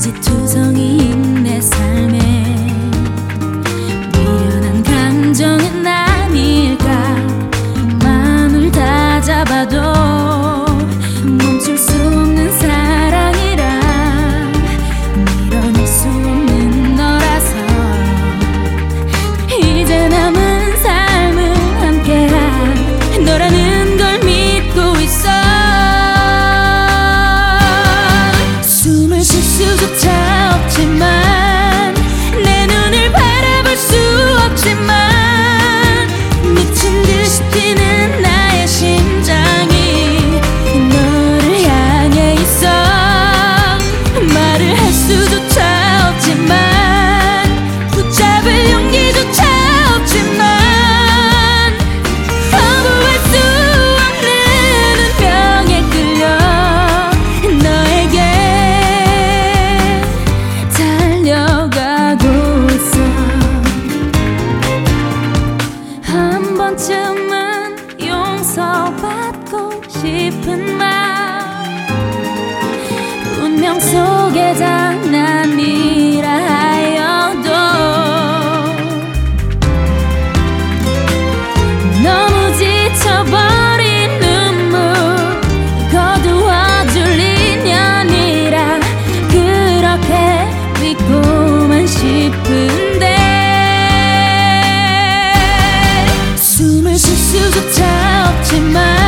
투성이인 내 삶에. 미련한 감정은 아닐까. 마음을 다 잡아도 멈출 수 없는 삶. 받고 싶은 말 운명 속의 장난이라 하여도 너무 지쳐버린 눈물 거두어줄 인연이라 그렇게 믿고만 싶은데 숨을 쉴 수조차 없지만